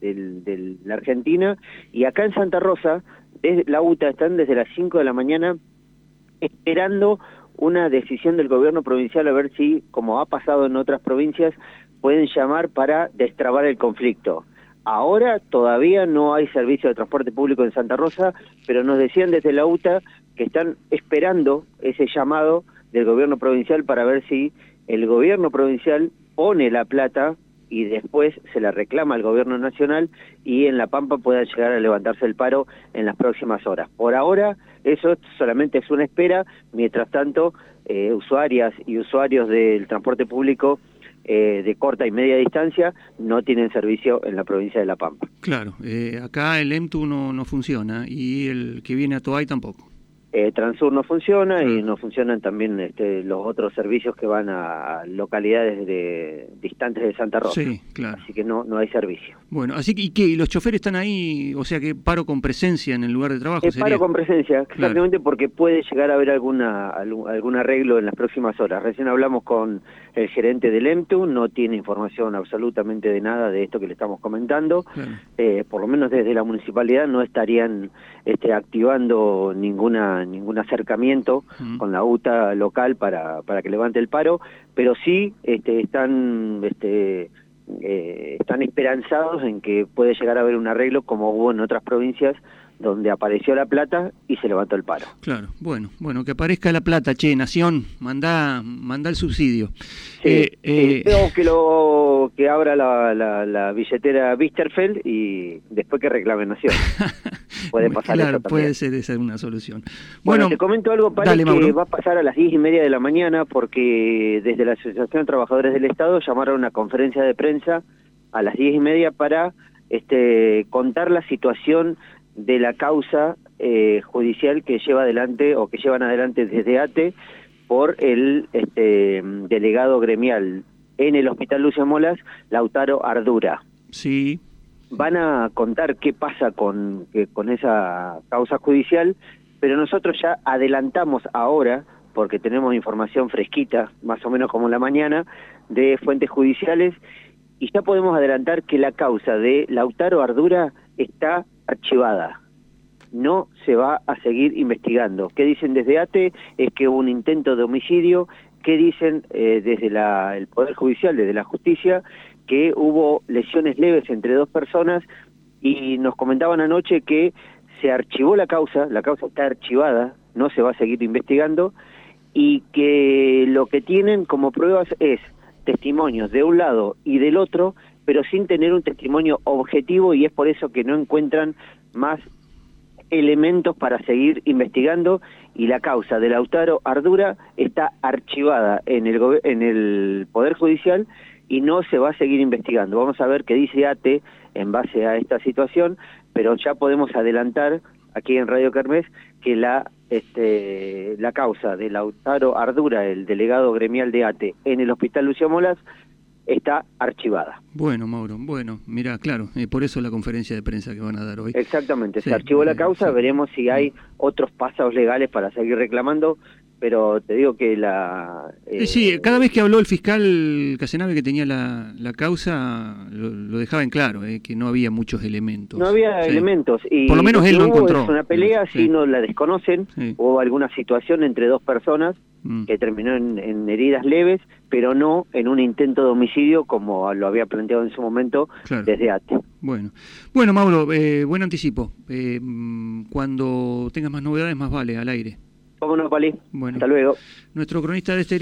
de la Argentina y acá en Santa Rosa, desde la UTA están desde las 5 de la mañana esperando una decisión del gobierno provincial a ver si, como ha pasado en otras provincias, pueden llamar para destrabar el conflicto. Ahora todavía no hay servicio de transporte público en Santa Rosa, pero nos decían desde la UTA que están esperando ese llamado del gobierno provincial para ver si el gobierno provincial pone la plata y después se la reclama al gobierno nacional y en La Pampa pueda llegar a levantarse el paro en las próximas horas. Por ahora eso solamente es una espera, mientras tanto eh, usuarias y usuarios del transporte público eh, de corta y media distancia no tienen servicio en la provincia de La Pampa. Claro, eh, acá el EMTU no, no funciona y el que viene a Toay tampoco. Eh, Transur no funciona y no funcionan también este, los otros servicios que van a localidades de, distantes de Santa Rosa. Sí, claro. Así que no, no hay servicio. Bueno, así que, ¿y qué? ¿Los choferes están ahí? O sea que paro con presencia en el lugar de trabajo. Es paro con presencia, exactamente porque puede llegar a haber alguna, algún, arreglo en las próximas horas. Recién hablamos con el gerente del EMTU, no tiene información absolutamente de nada de esto que le estamos comentando. Eh, por lo menos desde la municipalidad no estarían este, activando ninguna ningún acercamiento con la UTA local para, para que levante el paro, pero sí este, están este, eh, están esperanzados en que puede llegar a haber un arreglo como hubo en otras provincias donde apareció la plata y se levantó el paro. Claro, bueno, bueno, que aparezca la plata, che, Nación, manda, manda el subsidio. Sí, eh, eh que lo que abra la, la, billetera Bisterfeld y después que reclame Nación. Puede pasar claro, puede ser esa una solución. Bueno, te comento algo para que va a pasar a las diez y media de la mañana porque desde la Asociación de Trabajadores del Estado llamaron a una conferencia de prensa a las diez y media para este, contar la situación de la causa eh, judicial que lleva adelante o que llevan adelante desde ATE por el este, delegado gremial en el Hospital Lucio Molas, Lautaro Ardura. Sí. Van a contar qué pasa con, con esa causa judicial, pero nosotros ya adelantamos ahora, porque tenemos información fresquita, más o menos como la mañana, de fuentes judiciales, y ya podemos adelantar que la causa de Lautaro Ardura está archivada. No se va a seguir investigando. ¿Qué dicen desde ATE? Es que hubo un intento de homicidio. ¿Qué dicen eh, desde el Poder Judicial, desde la justicia? Que hubo lesiones leves entre dos personas y nos comentaban anoche que se archivó la causa, la causa está archivada, no se va a seguir investigando y que lo que tienen como pruebas es testimonios de un lado y del otro pero sin tener un testimonio objetivo y es por eso que no encuentran más elementos para seguir investigando y la causa de Lautaro Ardura está archivada en el, en el Poder Judicial y no se va a seguir investigando. Vamos a ver qué dice ATE en base a esta situación, pero ya podemos adelantar aquí en Radio Kermés que la este, la causa de Lautaro Ardura, el delegado gremial de ATE en el Hospital Lucio Molas, está archivada. Bueno, Mauro, bueno, mira, claro, eh, por eso la conferencia de prensa que van a dar hoy. Exactamente, se archivó la causa, veremos si hay otros pasos legales para seguir reclamando, pero te digo que la... Eh, sí, cada vez que habló el fiscal Casenave que tenía la, la causa, lo, dejaba en claro, eh, que no había muchos elementos. No había elementos. Y Por lo menos él no encontró. Es una pelea, si no la desconocen, hubo alguna situación entre dos personas mm. que terminó en, heridas leves, pero no en un intento de homicidio como lo había planteado en su momento desde ATE. Bueno, bueno Mauro, eh, buen anticipo. Eh, mm, cuando tengas más novedades, más vale, al aire. Vámonos, Pali. Bueno, Hasta luego. Nuestro cronista de exterior.